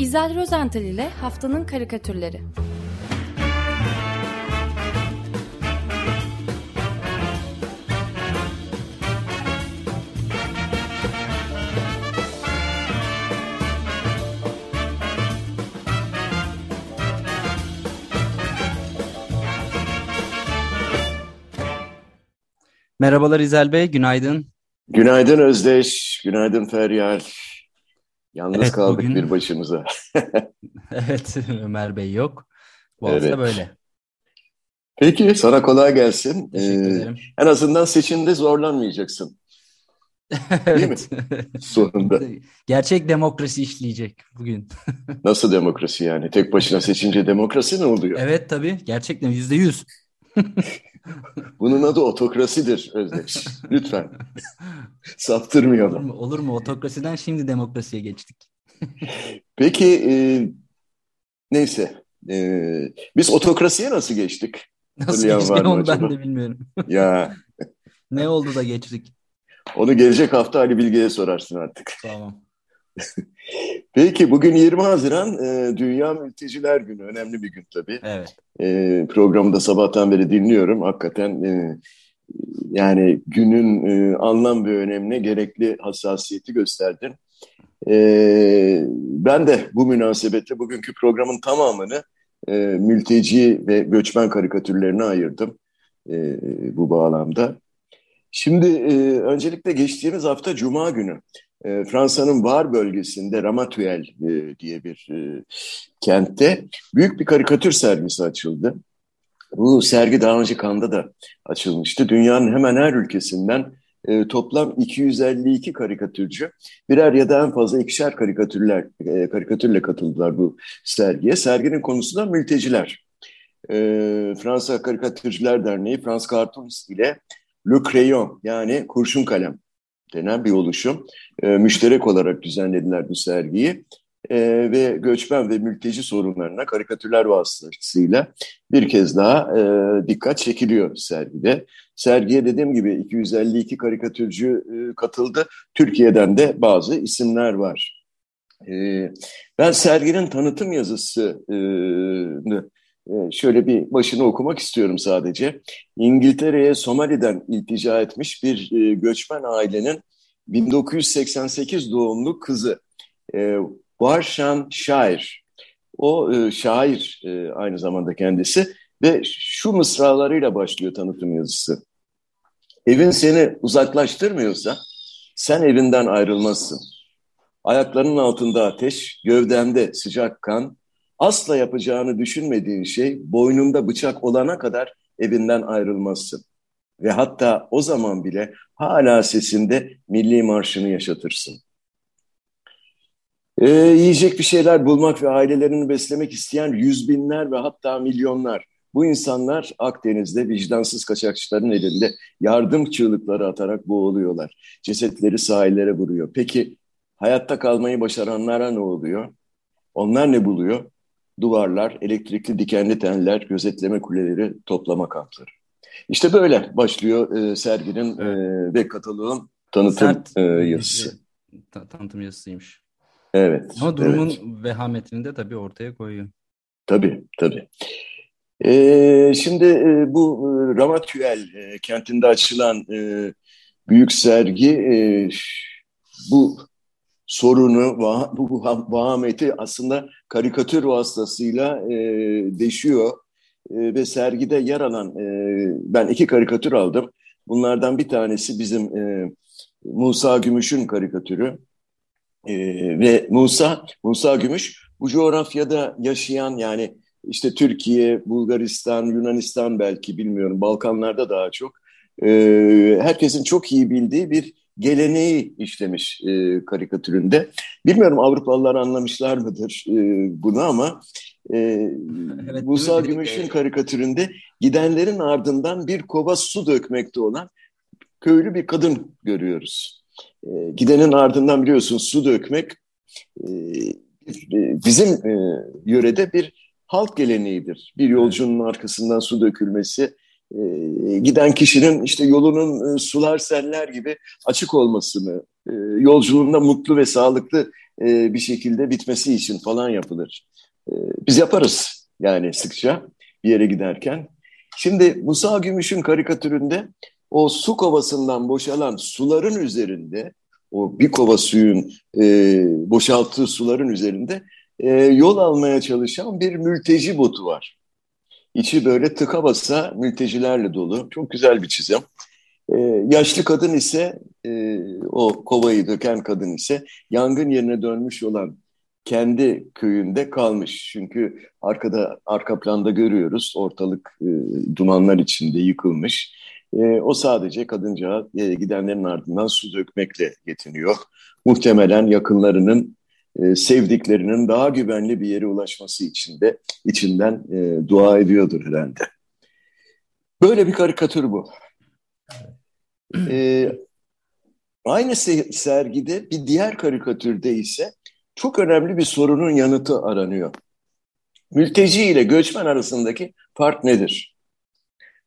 İzel Rozental ile Haftanın Karikatürleri Merhabalar İzel Bey, günaydın. Günaydın Özdeş, günaydın Feryal. Yalnız evet, kaldık bugün... bir başımıza. evet, Ömer Bey yok. Bu evet. hafta böyle. Peki, sana kolay gelsin. Ee, en azından seçimde zorlanmayacaksın. Değil mi? Sonunda. Gerçek demokrasi işleyecek bugün. Nasıl demokrasi yani? Tek başına seçince demokrasi ne oluyor? Evet tabii. Gerçekten yüzde yüz. Bunun adı otokrasidir Özdeş. Lütfen. Saptırmayalım. Olur mu? Olur mu? Otokrasiden şimdi demokrasiye geçtik. Peki e, neyse. E, biz otokrasiye nasıl geçtik? Nasıl geçtik onu ben de bilmiyorum. ya. ne oldu da geçtik? Onu gelecek hafta Ali Bilge'ye sorarsın artık. Tamam. Peki bugün 20 Haziran e, Dünya Mülteciler Günü. Önemli bir gün tabii. Evet. E, programı da sabahtan beri dinliyorum. Hakikaten e, yani günün e, anlam ve önemine gerekli hassasiyeti gösterdin. E, ben de bu münasebetle bugünkü programın tamamını e, mülteci ve göçmen karikatürlerine ayırdım e, bu bağlamda. Şimdi e, öncelikle geçtiğimiz hafta Cuma günü e, Fransa'nın Var bölgesinde Ramatuel e, diye bir e, kentte büyük bir karikatür sergisi açıldı. Bu sergi daha önce Kanda da açılmıştı. Dünyanın hemen her ülkesinden e, toplam 252 karikatürcü birer ya da en fazla ikişer karikatürler e, karikatürle katıldılar bu sergiye. Serginin konusu da mülteciler. E, Fransa Karikatürcüler Derneği Frans Cartoonist ile Le Crayon yani kurşun kalem denen bir oluşum. E, müşterek olarak düzenlediler bu sergiyi. E, ve göçmen ve mülteci sorunlarına karikatürler vasıtasıyla bir kez daha e, dikkat çekiliyor sergide. Sergiye dediğim gibi 252 karikatürcü e, katıldı. Türkiye'den de bazı isimler var. E, ben serginin tanıtım yazısı e, e şöyle bir başını okumak istiyorum sadece. İngiltere'ye Somali'den iltica etmiş bir e, göçmen ailenin 1988 doğumlu kızı e, Varshan Şair. O e, şair e, aynı zamanda kendisi ve şu mısralarıyla başlıyor tanıtım yazısı. Evin seni uzaklaştırmıyorsa sen evinden ayrılmazsın. Ayaklarının altında ateş, gövdende sıcak kan, asla yapacağını düşünmediğin şey boynunda bıçak olana kadar evinden ayrılmazsın. Ve hatta o zaman bile hala sesinde milli marşını yaşatırsın. Ee, yiyecek bir şeyler bulmak ve ailelerini beslemek isteyen yüz binler ve hatta milyonlar. Bu insanlar Akdeniz'de vicdansız kaçakçıların elinde yardım çığlıkları atarak boğuluyorlar. Cesetleri sahillere vuruyor. Peki hayatta kalmayı başaranlara ne oluyor? Onlar ne buluyor? Duvarlar, elektrikli dikenli tenler, gözetleme kuleleri, toplama kampları. İşte böyle başlıyor e, serginin e, ve kataloğun tanıtım Sert, e, yazısı. Ta tanıtım yazısıymış. Evet. Ama durumun evet. vehametini de tabii ortaya koyuyor. Tabii, tabii. Ee, şimdi e, bu e, Ramatüel e, kentinde açılan e, büyük sergi e, bu sorunu, bu, bu vahameti aslında karikatür vasıtasıyla e, deşiyor. E, ve sergide yer alan, e, ben iki karikatür aldım. Bunlardan bir tanesi bizim e, Musa Gümüş'ün karikatürü. E, ve Musa, Musa Gümüş bu coğrafyada yaşayan yani işte Türkiye, Bulgaristan, Yunanistan belki bilmiyorum Balkanlarda daha çok e, herkesin çok iyi bildiği bir geleneği işlemiş e, karikatüründe. Bilmiyorum Avrupalılar anlamışlar mıdır e, bunu ama e, evet, Musa Gümüş'ün karikatüründe gidenlerin ardından bir kova su dökmekte olan köylü bir kadın görüyoruz. E, gidenin ardından biliyorsun su dökmek e, bizim e, yörede bir halk geleneğidir. Bir yolcunun arkasından su dökülmesi, e, giden kişinin işte yolunun e, sular seller gibi açık olmasını e, yolculuğunda mutlu ve sağlıklı e, bir şekilde bitmesi için falan yapılır. E, biz yaparız yani sıkça bir yere giderken. Şimdi Musa Gümüş'ün karikatüründe o su kovasından boşalan suların üzerinde, o bir kova suyun e, boşalttığı suların üzerinde e, yol almaya çalışan bir mülteci botu var. İçi böyle tıka basa mültecilerle dolu. Çok güzel bir çizim. Ee, yaşlı kadın ise e, o kovayı döken kadın ise yangın yerine dönmüş olan kendi köyünde kalmış. Çünkü arkada arka planda görüyoruz ortalık e, dumanlar içinde yıkılmış. E, o sadece kadınca e, gidenlerin ardından su dökmekle yetiniyor. Muhtemelen yakınlarının e, sevdiklerinin daha güvenli bir yere ulaşması için de içinden e, dua ediyordur herhalde. Böyle bir karikatür bu. E, aynı sergide bir diğer karikatürde ise çok önemli bir sorunun yanıtı aranıyor. Mülteci ile göçmen arasındaki fark nedir?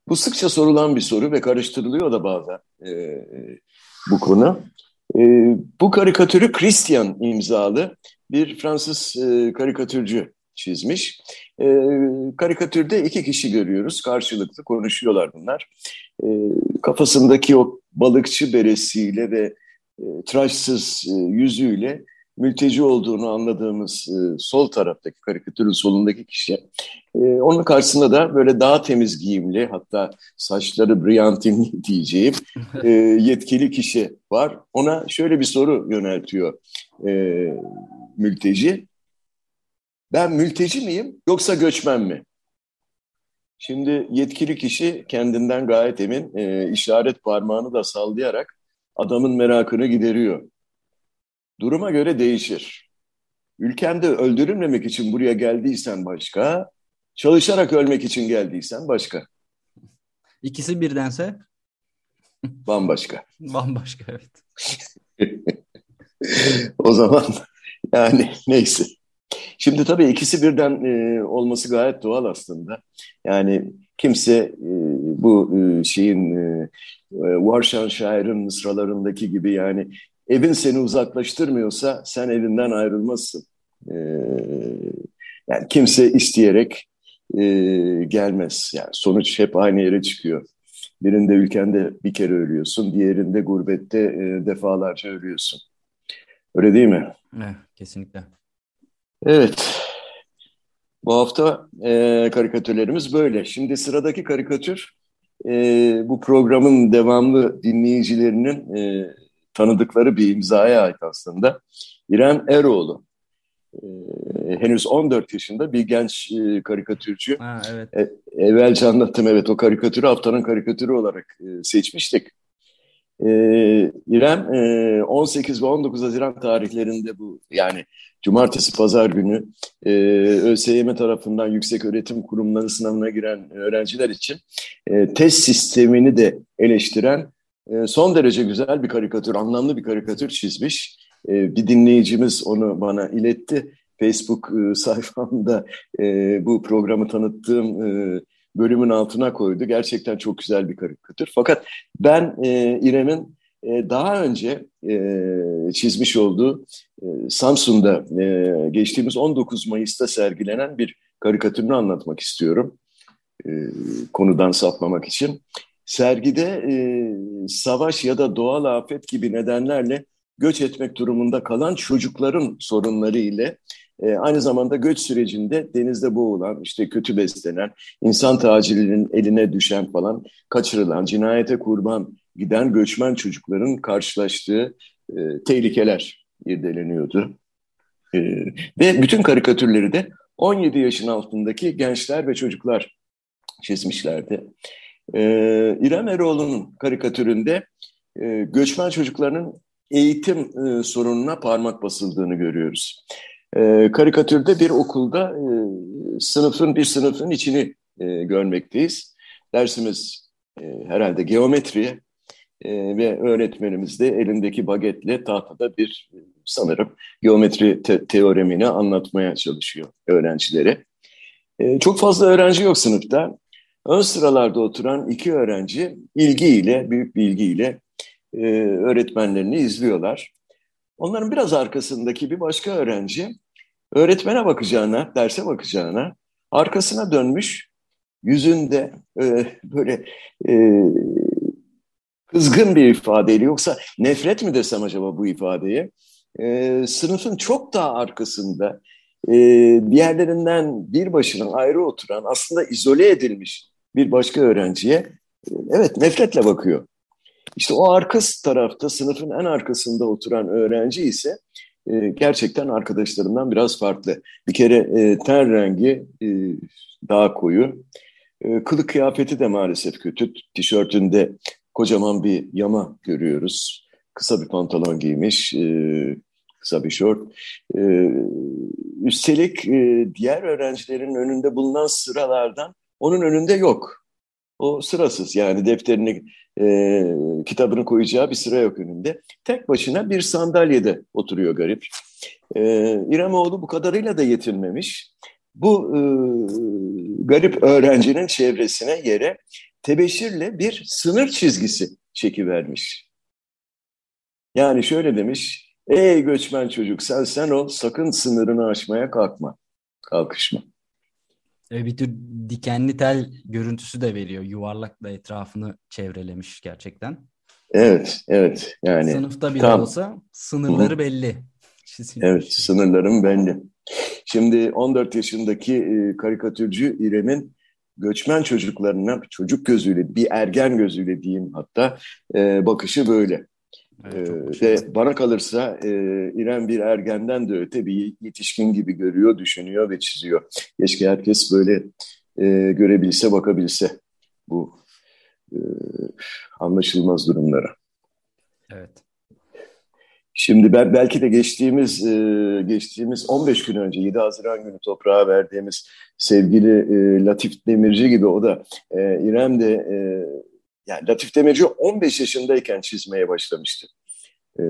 Bu sıkça sorulan bir soru ve karıştırılıyor da bazen e, bu konu. E, bu karikatürü Christian imzalı bir Fransız e, karikatürcü çizmiş. E, karikatürde iki kişi görüyoruz. Karşılıklı konuşuyorlar bunlar. E, kafasındaki o balıkçı beresiyle ve e, tıraşsız e, yüzüyle mülteci olduğunu anladığımız e, sol taraftaki karikatürün solundaki kişi. E, onun karşısında da böyle daha temiz giyimli hatta saçları brillantinli diyeceğim e, yetkili kişi var. Ona şöyle bir soru yöneltiyor e, mülteci. Ben mülteci miyim yoksa göçmen mi? Şimdi yetkili kişi kendinden gayet emin e, işaret parmağını da sallayarak adamın merakını gideriyor. Duruma göre değişir. Ülkende öldürülmemek için buraya geldiysen başka, çalışarak ölmek için geldiysen başka. İkisi birdense? Bambaşka. Bambaşka evet. o zaman yani neyse. Şimdi tabii ikisi birden e, olması gayet doğal aslında. Yani kimse e, bu e, şeyin e, Varşan şairin mısralarındaki gibi yani evin seni uzaklaştırmıyorsa sen evinden ayrılmazsın. E, yani kimse isteyerek e, gelmez. Yani sonuç hep aynı yere çıkıyor. Birinde ülkende bir kere ölüyorsun, diğerinde gurbette e, defalarca ölüyorsun. Öyle değil mi? Evet, kesinlikle. Evet. Bu hafta e, karikatürlerimiz böyle. Şimdi sıradaki karikatür e, bu programın devamlı dinleyicilerinin e, tanıdıkları bir imzaya ait aslında. İrem Eroğlu. E, henüz 14 yaşında bir genç e, karikatürcü. Ha, evet. E, evvelce anlattım evet o karikatürü haftanın karikatürü olarak e, seçmiştik. E, İrem e, 18 ve 19 Haziran tarihlerinde bu yani cumartesi pazar günü e, ÖSYM tarafından yüksek öğretim kurumları sınavına giren öğrenciler için e, test sistemini de eleştiren e, son derece güzel bir karikatür, anlamlı bir karikatür çizmiş. E, bir dinleyicimiz onu bana iletti. Facebook e, sayfamda e, bu programı tanıttığım e, bölümün altına koydu. Gerçekten çok güzel bir karikatür. Fakat ben İrem'in daha önce çizmiş olduğu e, Samsun'da geçtiğimiz 19 Mayıs'ta sergilenen bir karikatürünü anlatmak istiyorum. Konudan sapmamak için. Sergide e, savaş ya da doğal afet gibi nedenlerle göç etmek durumunda kalan çocukların sorunları ile e, aynı zamanda göç sürecinde denizde boğulan, işte kötü beslenen, insan tacirinin eline düşen falan, kaçırılan, cinayete kurban giden göçmen çocukların karşılaştığı e, tehlikeler irdeleniyordu. E, ve bütün karikatürleri de 17 yaşın altındaki gençler ve çocuklar çizmişlerdi. E, İrem Eroğlu'nun karikatüründe e, göçmen çocuklarının eğitim e, sorununa parmak basıldığını görüyoruz. E, karikatürde bir okulda e, sınıfın bir sınıfın içini e, görmekteyiz. Dersimiz e, herhalde geometri e, ve öğretmenimiz de elindeki bagetle tahtada bir sanırım geometri te teoremini anlatmaya çalışıyor öğrencilere. E, çok fazla öğrenci yok sınıfta. Ön sıralarda oturan iki öğrenci ilgiyle, büyük bir ilgiyle e, öğretmenlerini izliyorlar. Onların biraz arkasındaki bir başka öğrenci öğretmene bakacağına, derse bakacağına arkasına dönmüş yüzünde e, böyle e, kızgın bir ifadeyle yoksa nefret mi desem acaba bu ifadeyi? E, sınıfın çok daha arkasında e, diğerlerinden bir başına ayrı oturan aslında izole edilmiş bir başka öğrenciye e, evet nefretle bakıyor. İşte o arka tarafta sınıfın en arkasında oturan öğrenci ise e, gerçekten arkadaşlarından biraz farklı. Bir kere e, ten rengi e, daha koyu. E, kılık kıyafeti de maalesef kötü. Tişörtünde kocaman bir yama görüyoruz. Kısa bir pantolon giymiş, e, kısa bir şort. E, üstelik e, diğer öğrencilerin önünde bulunan sıralardan onun önünde yok. O sırasız yani defterini, e, kitabını koyacağı bir sıra yok önünde. Tek başına bir sandalyede oturuyor garip. E, İremoğlu bu kadarıyla da yetinmemiş. Bu e, garip öğrencinin çevresine yere tebeşirle bir sınır çizgisi çekivermiş. Yani şöyle demiş, ey göçmen çocuk sen sen ol sakın sınırını aşmaya kalkma, kalkışma. Bir tür dikenli tel görüntüsü de veriyor. Yuvarlakla etrafını çevrelemiş gerçekten. Evet, evet. Yani sınıfta bile tam. olsa sınırları Hı. belli. Evet, sınırlarım belli. Şimdi 14 yaşındaki e, karikatürcü İrem'in göçmen çocuklarına çocuk gözüyle, bir ergen gözüyle diyeyim hatta e, bakışı böyle. Evet, ee, ve bana kalırsa e, İrem bir ergenden de öte bir yetişkin gibi görüyor, düşünüyor ve çiziyor. Keşke herkes böyle e, görebilse, bakabilse bu e, anlaşılmaz durumlara. Evet. Şimdi ben belki de geçtiğimiz e, geçtiğimiz 15 gün önce 7 Haziran günü toprağa verdiğimiz sevgili e, Latif Demirci gibi o da e, İrem de e, yani Latif Demirci 15 yaşındayken çizmeye başlamıştı. E,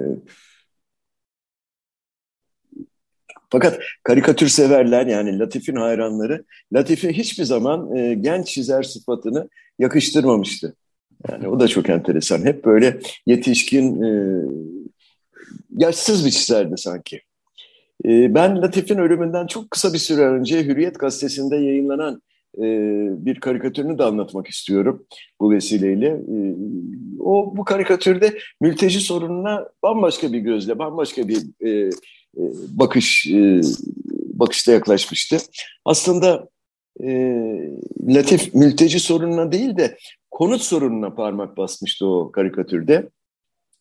fakat karikatür severler yani Latif'in hayranları Latif'e hiçbir zaman e, genç çizer sıfatını yakıştırmamıştı. Yani o da çok enteresan. Hep böyle yetişkin, e, yaşsız bir çizerdi sanki. E, ben Latif'in ölümünden çok kısa bir süre önce Hürriyet Gazetesi'nde yayınlanan e, bir karikatürünü de anlatmak istiyorum bu vesileyle. E, o bu karikatürde mülteci sorununa bambaşka bir gözle, bambaşka bir e, e, bakış e, bakışta yaklaşmıştı. Aslında e, Latif mülteci sorununa değil de konut sorununa parmak basmıştı o karikatürde.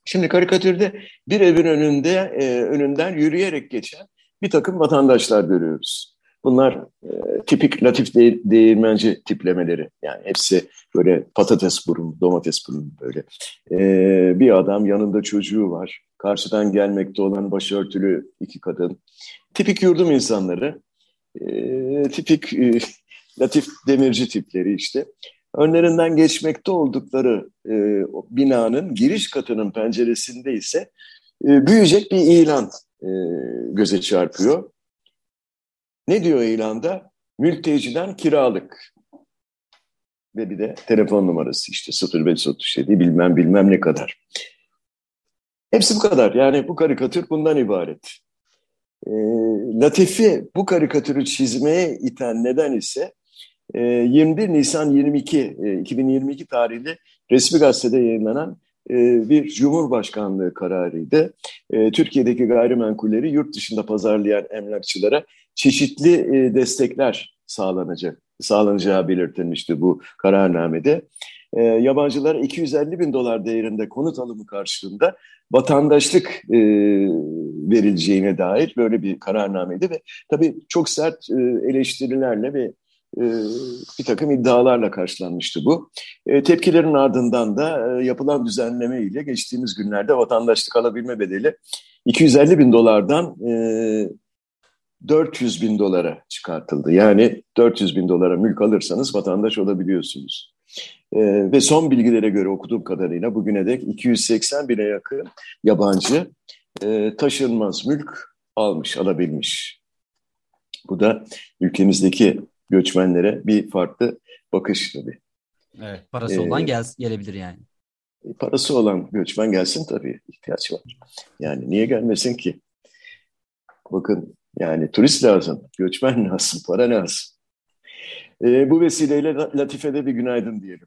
Şimdi karikatürde bir evin önünde önünden yürüyerek geçen bir takım vatandaşlar görüyoruz. Bunlar e, tipik latif de, değirmenci tiplemeleri. Yani hepsi böyle patates burun, domates burun böyle. E, bir adam yanında çocuğu var. Karşıdan gelmekte olan başörtülü iki kadın. Tipik yurdum insanları. E, tipik e, latif demirci tipleri işte. Önlerinden geçmekte oldukları e, binanın giriş katının penceresinde ise e, büyüyecek bir ilan e, göze çarpıyor. Ne diyor ilanda? Mülteciden kiralık. Ve bir de telefon numarası işte 0537 bilmem bilmem ne kadar. Hepsi bu kadar. Yani bu karikatür bundan ibaret. E, Latifi bu karikatürü çizmeye iten neden ise 21 ee, Nisan 22 2022 e, tarihli resmi gazetede yayınlanan e, bir Cumhurbaşkanlığı kararıydı. E, Türkiye'deki gayrimenkulleri yurt dışında pazarlayan emlakçılara çeşitli destekler sağlanacak sağlanacağı belirtilmişti bu kararnamede. Yabancılara 250 bin dolar değerinde konut alımı karşılığında vatandaşlık verileceğine dair böyle bir kararnameydi ve tabii çok sert eleştirilerle ve e, bir takım iddialarla karşılanmıştı bu. E, tepkilerin ardından da e, yapılan düzenleme ile geçtiğimiz günlerde vatandaşlık alabilme bedeli 250 bin dolardan 400 bin dolara çıkartıldı. Yani 400 bin dolara mülk alırsanız vatandaş olabiliyorsunuz. ve son bilgilere göre okuduğum kadarıyla bugüne dek 280 bine yakın yabancı taşınmaz mülk almış, alabilmiş. Bu da ülkemizdeki göçmenlere bir farklı bakış tabii. Evet, parası olan ee, gel, gelebilir yani. E, parası olan göçmen gelsin tabii ihtiyaç var. Yani niye gelmesin ki? Bakın yani turist lazım, göçmen lazım, para lazım. E, bu vesileyle Latife'de bir günaydın diyelim.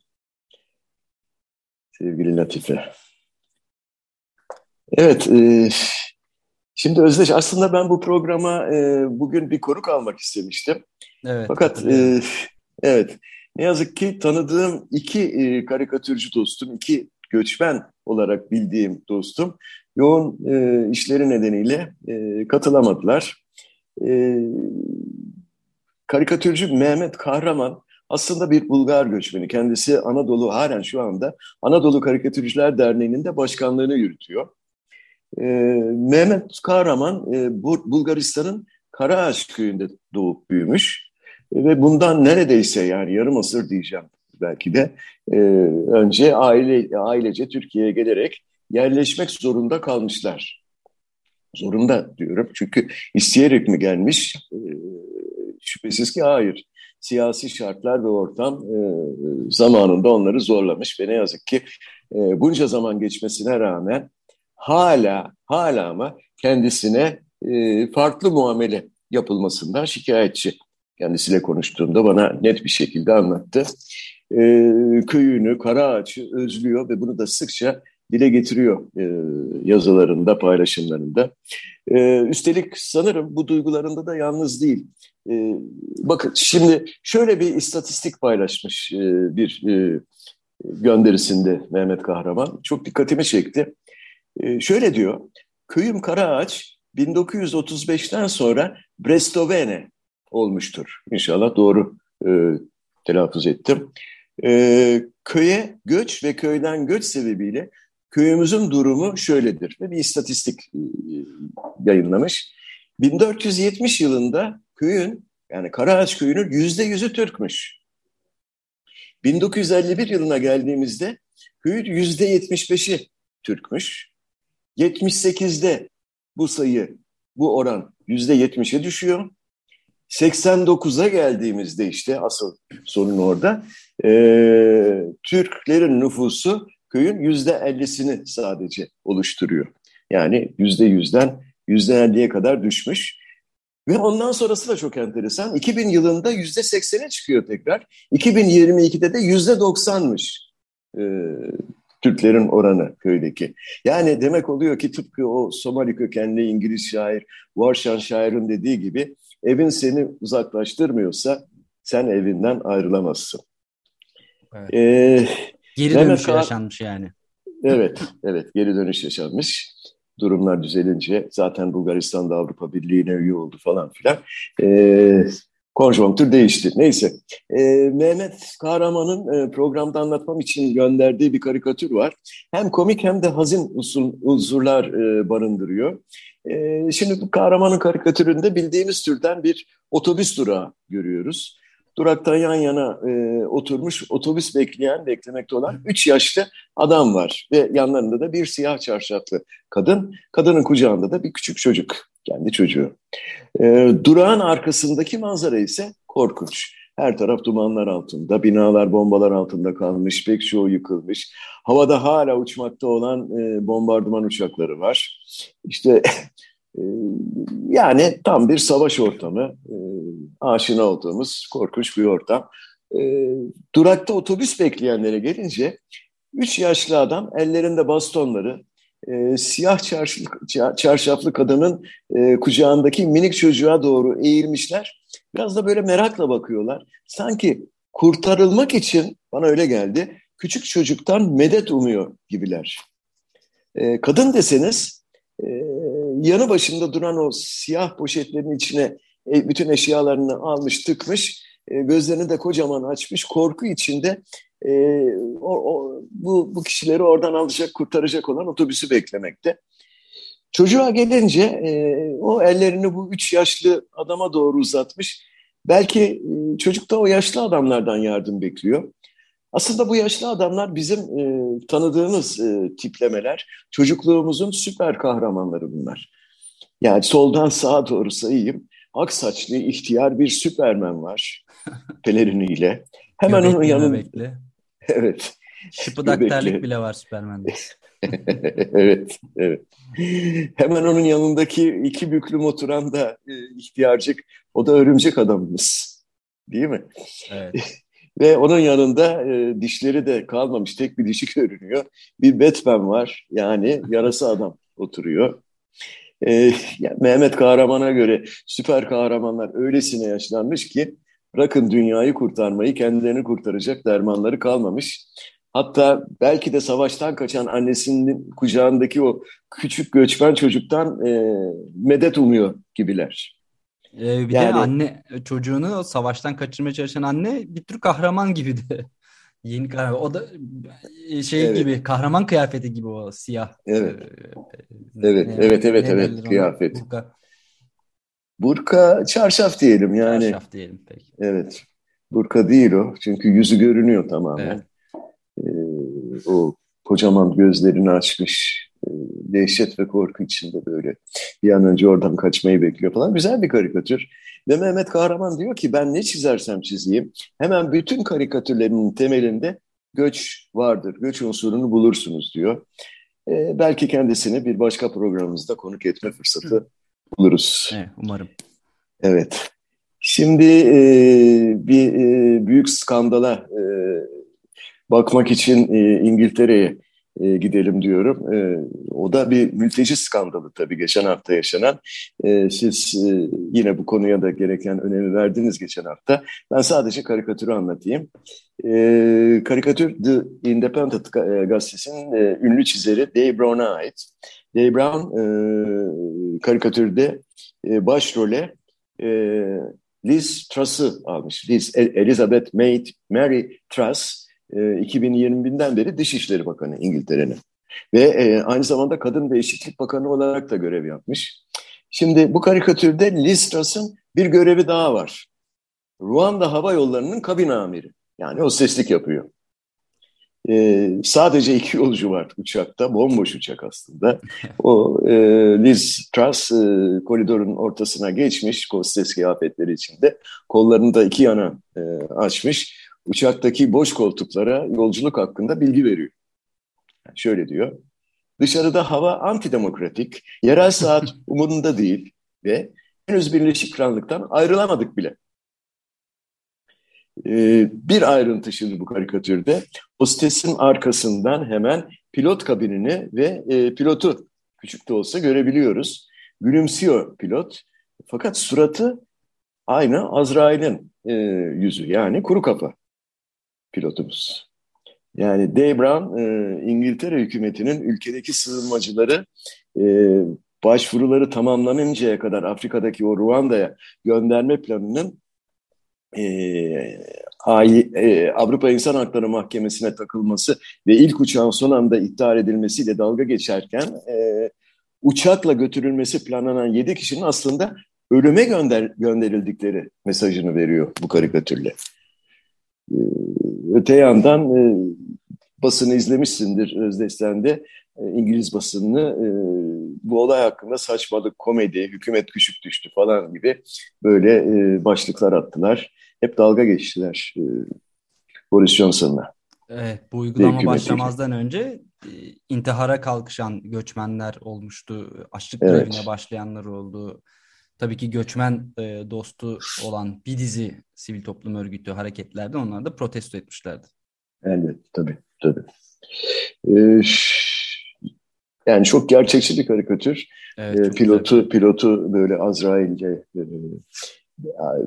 Sevgili Latife. Evet, e, şimdi Özdeş aslında ben bu programa e, bugün bir konuk almak istemiştim. Evet. Fakat e, evet, ne yazık ki tanıdığım iki e, karikatürcü dostum, iki göçmen olarak bildiğim dostum yoğun e, işleri nedeniyle e, katılamadılar. E, karikatürcü Mehmet Kahraman aslında bir Bulgar göçmeni. Kendisi Anadolu halen şu anda Anadolu Karikatürcüler Derneği'nin de başkanlığını yürütüyor. E, Mehmet Kahraman e, Bulgaristan'ın Karaağaç köyünde doğup büyümüş. E, ve bundan neredeyse yani yarım asır diyeceğim belki de e, önce aile ailece Türkiye'ye gelerek yerleşmek zorunda kalmışlar. Zorunda diyorum çünkü isteyerek mi gelmiş? E, şüphesiz ki hayır. Siyasi şartlar ve ortam e, zamanında onları zorlamış ve ne yazık ki e, bunca zaman geçmesine rağmen hala hala ama kendisine e, farklı muamele yapılmasından şikayetçi. Kendisiyle konuştuğumda bana net bir şekilde anlattı. E, köyünü, Karaağaç'ı özlüyor ve bunu da sıkça dile getiriyor e, yazılarında, paylaşımlarında. E, üstelik sanırım bu duygularında da yalnız değil. E, bakın şimdi şöyle bir istatistik paylaşmış e, bir e, gönderisinde Mehmet Kahraman. Çok dikkatimi çekti. E, şöyle diyor, köyüm Karaağaç 1935'ten sonra Brestovene olmuştur. İnşallah doğru e, telaffuz ettim. E, köye göç ve köyden göç sebebiyle köyümüzün durumu şöyledir. Bir istatistik e, yayınlamış. 1470 yılında köyün yani Karaağaç köyünün yüzde yüzü Türkmüş. 1951 yılına geldiğimizde köyün yüzde 75'i Türkmüş. 78'de bu sayı, bu oran yüzde 70'e düşüyor. 89'a geldiğimizde işte asıl sorun orada. E, Türklerin nüfusu köyün yüzde ellisini sadece oluşturuyor. Yani yüzde yüzden yüzde elliye kadar düşmüş. Ve ondan sonrası da çok enteresan. 2000 yılında yüzde seksene çıkıyor tekrar. 2022'de de yüzde doksanmış e, Türklerin oranı köydeki. Yani demek oluyor ki tıpkı o Somali kökenli İngiliz şair Warşan şairin dediği gibi evin seni uzaklaştırmıyorsa sen evinden ayrılamazsın. Evet. Ee, geri dönüş yaşanmış yani. Evet, evet geri dönüş yaşanmış. Durumlar düzelince zaten Bulgaristan da Avrupa Birliği'ne üye oldu falan filan. Ee, konjonktür değişti. Neyse. Ee, Mehmet Kahraman'ın e, programda anlatmam için gönderdiği bir karikatür var. Hem komik hem de hazin usul, unsurlar e, barındırıyor. E, şimdi bu kahramanın karikatüründe bildiğimiz türden bir otobüs durağı görüyoruz. Durakta yan yana e, oturmuş otobüs bekleyen, beklemekte olan üç yaşlı adam var. Ve yanlarında da bir siyah çarşaflı kadın. Kadının kucağında da bir küçük çocuk, kendi çocuğu. E, durağın arkasındaki manzara ise korkunç. Her taraf dumanlar altında, binalar bombalar altında kalmış, pek çoğu yıkılmış. Havada hala uçmakta olan e, bombardıman uçakları var. İşte yani tam bir savaş ortamı, e, aşina olduğumuz korkunç bir ortam. E, durakta otobüs bekleyenlere gelince üç yaşlı adam ellerinde bastonları, siyah çarşaflı, çarşaflı kadının kucağındaki minik çocuğa doğru eğilmişler Biraz da böyle merakla bakıyorlar. Sanki kurtarılmak için bana öyle geldi. Küçük çocuktan medet umuyor gibiler. Ee, kadın deseniz e, yanı başında duran o siyah poşetlerin içine e, bütün eşyalarını almış tıkmış. E, gözlerini de kocaman açmış. Korku içinde e, o, o, bu, bu kişileri oradan alacak, kurtaracak olan otobüsü beklemekte. Çocuğa gelince o ellerini bu üç yaşlı adama doğru uzatmış. Belki çocuk da o yaşlı adamlardan yardım bekliyor. Aslında bu yaşlı adamlar bizim e, tanıdığımız e, tiplemeler. Çocukluğumuzun süper kahramanları bunlar. Yani soldan sağa doğru sayayım. Ak saçlı ihtiyar bir süpermen var peleriniyle. Hemen onun yanında... Evet. Şıpıdak terlik bile var Süpermen'de. evet, evet. Hemen onun yanındaki iki büklüm oturan da e, ihtiyarcık, o da örümcek adamımız. Değil mi? Evet. Ve onun yanında e, dişleri de kalmamış, tek bir dişi görünüyor. Bir Batman var, yani yarası adam oturuyor. E, yani Mehmet Kahraman'a göre süper kahramanlar öylesine yaşlanmış ki bırakın dünyayı kurtarmayı kendilerini kurtaracak dermanları kalmamış. Hatta belki de savaştan kaçan annesinin kucağındaki o küçük göçmen çocuktan e, medet umuyor gibiler. Ee, bir yani, de anne çocuğunu savaştan kaçırmaya çalışan anne bir tür kahraman gibi de. Yeni kahraman. O da e, şey evet. gibi kahraman kıyafeti gibi o siyah. Evet. Ee, evet, ne, evet, evet, evet kıyafet. Burka. Burka çarşaf diyelim yani. Çarşaf diyelim peki. Evet. Burka değil o. Çünkü yüzü görünüyor tamamen. Evet. Ee, o kocaman gözlerini açmış dehşet ve korku içinde böyle bir an önce oradan kaçmayı bekliyor falan. Güzel bir karikatür. Ve Mehmet Kahraman diyor ki ben ne çizersem çizeyim hemen bütün karikatürlerinin temelinde göç vardır. Göç unsurunu bulursunuz diyor. Ee, belki kendisini bir başka programımızda konuk etme fırsatı buluruz. Evet, umarım. Evet. Şimdi e, bir e, büyük skandala e, bakmak için e, İngiltere'ye e, gidelim diyorum. E, o da bir mülteci skandalı tabii geçen hafta yaşanan. E, siz e, yine bu konuya da gereken önemi verdiniz geçen hafta. Ben sadece karikatürü anlatayım. E, karikatür The Independent e, gazetesinin e, ünlü çizeri Dave Brown'a ait. Dave Brown e, karikatürde e, başrole e, Liz Truss'ı almış. Liz Elizabeth Maid Mary Truss 2021'den e, beri Dışişleri Bakanı İngiltere'nin. Ve e, aynı zamanda Kadın ve Eşitlik Bakanı olarak da görev yapmış. Şimdi bu karikatürde Liz Truss'ın bir görevi daha var. Ruanda Hava Yolları'nın kabin amiri. Yani o seslik yapıyor. Ee, sadece iki yolcu var uçakta, bomboş uçak aslında. O e, Liz Truss e, koridorun ortasına geçmiş, kostes kıyafetleri içinde. Kollarını da iki yana e, açmış uçaktaki boş koltuklara yolculuk hakkında bilgi veriyor. Yani şöyle diyor. Dışarıda hava antidemokratik, yerel saat umurunda değil ve henüz Birleşik Krallık'tan ayrılamadık bile. Ee, bir ayrıntı şimdi bu karikatürde. Hostesin arkasından hemen pilot kabinini ve e, pilotu küçük de olsa görebiliyoruz. Gülümsüyor pilot. Fakat suratı aynı Azrail'in e, yüzü yani kuru kafa pilotumuz. Yani Dave Brown, e, İngiltere hükümetinin ülkedeki sığınmacıları e, başvuruları tamamlanıncaya kadar Afrika'daki o Ruanda'ya gönderme planının e, Avrupa İnsan Hakları Mahkemesi'ne takılması ve ilk uçağın son anda iptal edilmesiyle dalga geçerken uçakla götürülmesi planlanan 7 kişinin aslında ölüme gönder gönderildikleri mesajını veriyor bu karikatürle. E, öte yandan e, basını izlemişsindir Özdeş'ten e, İngiliz basınını e, bu olay hakkında saçmalık, komedi, hükümet küçük düştü falan gibi böyle e, başlıklar attılar. Hep dalga geçtiler e, Boris Johnson'la. Evet, bu uygulama başlamazdan önce e, intihara kalkışan göçmenler olmuştu. Açlık evet. grevine başlayanlar oldu. Tabii ki göçmen e, dostu olan bir dizi sivil toplum örgütü hareketlerde onlar da protesto etmişlerdi. Evet, tabii, tabii. Ee, yani çok gerçekçi bir karikatür. Evet, ee, pilotu güzel. pilotu böyle Azrail'ce e,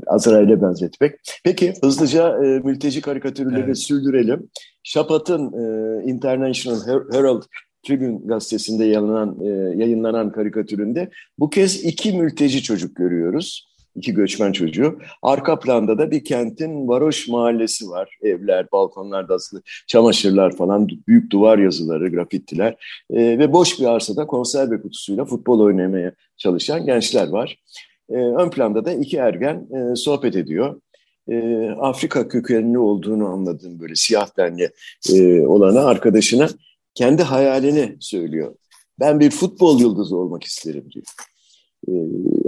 Azrail'e benzetmek. Peki hızlıca e, mülteci karikatürleri evet. sürdürelim. Şapat'ın e, International Herald Tribune gazetesinde yayınlanan, e, yayınlanan karikatüründe bu kez iki mülteci çocuk görüyoruz. İki göçmen çocuğu. Arka planda da bir kentin varoş mahallesi var. Evler, balkonlarda asılı çamaşırlar falan, büyük duvar yazıları, grafittiler. E, ve boş bir arsada konserve kutusuyla futbol oynamaya çalışan gençler var. E, ön planda da iki ergen e, sohbet ediyor. E, Afrika kökenli olduğunu anladığım böyle siyah tenli e, olana arkadaşına kendi hayalini söylüyor. Ben bir futbol yıldızı olmak isterim diyor. E,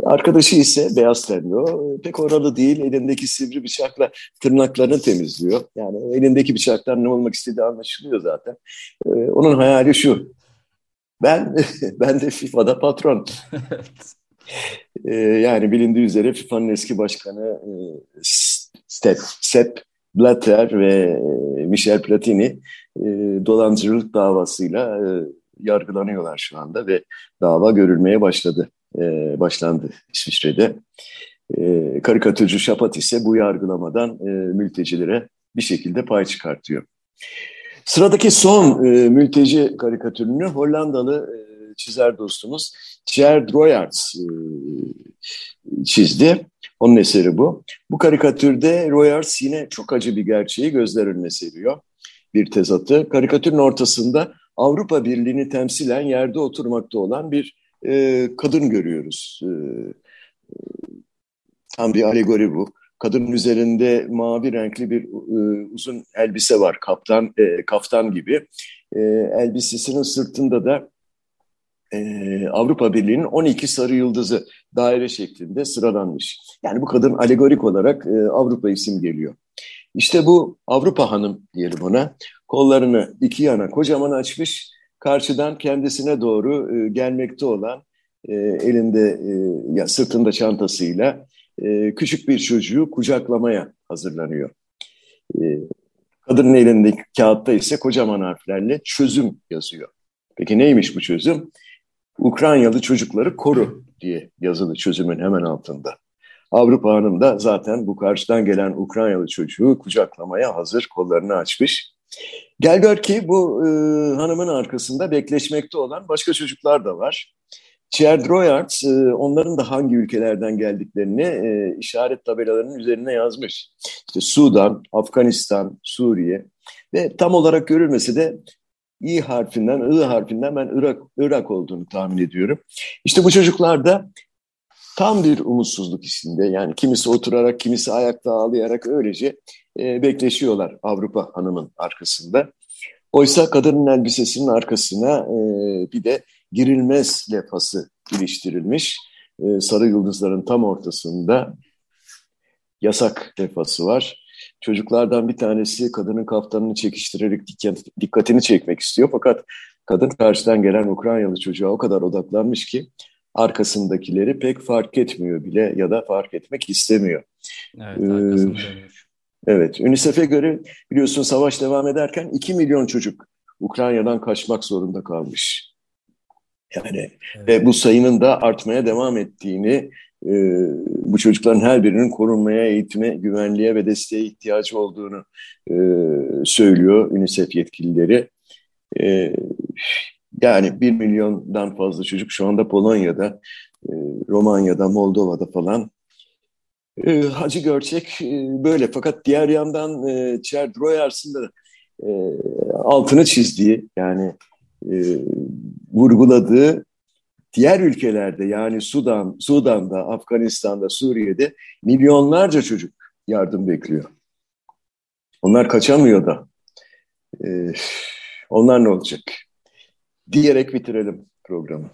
arkadaşı ise beyaz tenli pek oralı değil elindeki sivri bıçakla tırnaklarını temizliyor. Yani elindeki bıçaklar ne olmak istediği anlaşılıyor zaten. E, onun hayali şu ben ben de FIFA'da patron. ee, yani bilindiği üzere FIFA'nın eski başkanı e, Step, Sepp Blatter ve e, Michel Platini e, dolandırıcılık davasıyla e, yargılanıyorlar şu anda ve dava görülmeye başladı. E, başlandı İsviçre'de. E, karikatürcü Şapat ise bu yargılamadan e, mültecilere bir şekilde pay çıkartıyor. Sıradaki son e, mülteci karikatürünü Hollandalı e, çizer dostumuz Thierry Royards e, çizdi. Onun eseri bu. Bu karikatürde Royards yine çok acı bir gerçeği gözler önüne seriyor. Bir tezatı. Karikatürün ortasında Avrupa Birliği'ni temsilen yerde oturmakta olan bir e, kadın görüyoruz. E, tam bir alegori bu. Kadının üzerinde mavi renkli bir e, uzun elbise var, kaptan e, kaftan gibi. E, elbisesinin sırtında da e, Avrupa Birliği'nin 12 sarı yıldızı daire şeklinde sıralanmış. Yani bu kadın alegorik olarak e, Avrupa isim geliyor. İşte bu Avrupa hanım diyelim ona. Kollarını iki yana kocaman açmış, karşıdan kendisine doğru e, gelmekte olan e, elinde e, ya sırtında çantasıyla e, küçük bir çocuğu kucaklamaya hazırlanıyor. E, kadının elindeki kağıtta ise kocaman harflerle çözüm yazıyor. Peki neymiş bu çözüm? Ukraynalı çocukları koru diye yazılı çözümün hemen altında. Avrupa Hanım da zaten bu karşıdan gelen Ukraynalı çocuğu kucaklamaya hazır kollarını açmış. Gel gör ki bu e, hanımın arkasında bekleşmekte olan başka çocuklar da var. Thierry Royards e, onların da hangi ülkelerden geldiklerini e, işaret tabelalarının üzerine yazmış. İşte Sudan, Afganistan, Suriye ve tam olarak görülmese de İ harfinden, I harfinden ben Irak, Irak olduğunu tahmin ediyorum. İşte bu çocuklar da tam bir umutsuzluk içinde yani kimisi oturarak, kimisi ayakta ağlayarak öylece e, bekleşiyorlar Avrupa hanımın arkasında. Oysa kadının elbisesinin arkasına e, bir de girilmez lefası iliştirilmiş. E, sarı yıldızların tam ortasında yasak lefası var. Çocuklardan bir tanesi kadının kaftanını çekiştirerek dikkatini çekmek istiyor. Fakat kadın karşıdan gelen Ukraynalı çocuğa o kadar odaklanmış ki arkasındakileri pek fark etmiyor bile ya da fark etmek istemiyor. Evet, ee, evet, UNICEF'e göre biliyorsun savaş devam ederken 2 milyon çocuk Ukrayna'dan kaçmak zorunda kalmış. Yani evet. ve bu sayının da artmaya devam ettiğini, e, bu çocukların her birinin korunmaya, eğitime, güvenliğe ve desteğe ihtiyacı olduğunu e, söylüyor UNICEF yetkilileri. E, yani bir milyondan fazla çocuk şu anda Polonya'da, e, Romanya'da, Moldova'da falan. E, acı gerçek e, böyle. Fakat diğer yandan e, Cherd Royers'ın da e, altını çizdiği yani e, vurguladığı diğer ülkelerde yani Sudan, Sudan'da, Afganistan'da, Suriye'de milyonlarca çocuk yardım bekliyor. Onlar kaçamıyor da. Ee, onlar ne olacak? Diyerek bitirelim programı.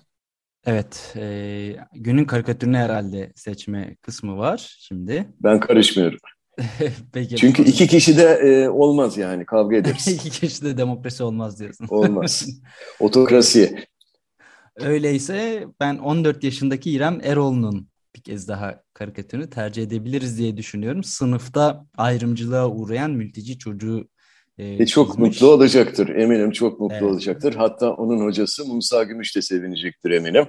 Evet, e, günün karikatürünü herhalde seçme kısmı var şimdi. Ben karışmıyorum. Peki, Çünkü iki kişi de e, olmaz yani kavga ederiz. İki kişi de demokrasi olmaz diyorsun. olmaz. Otokrasi. Öyleyse ben 14 yaşındaki İrem Erol'un bir kez daha karikatürünü tercih edebiliriz diye düşünüyorum. Sınıfta ayrımcılığa uğrayan mülteci çocuğu e, e çok çizmiş. mutlu olacaktır eminim çok mutlu evet. olacaktır. Hatta onun hocası Musa Gümüş de sevinecektir eminim.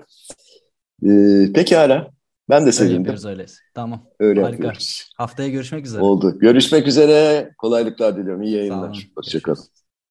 Ee, pekala ben de sevindim. Öyle yapıyoruz öyleyse. Tamam. Öyle Harika. yapıyoruz. Haftaya görüşmek üzere. Oldu. Görüşmek üzere. Kolaylıklar diliyorum. İyi yayınlar. Hoşçakalın.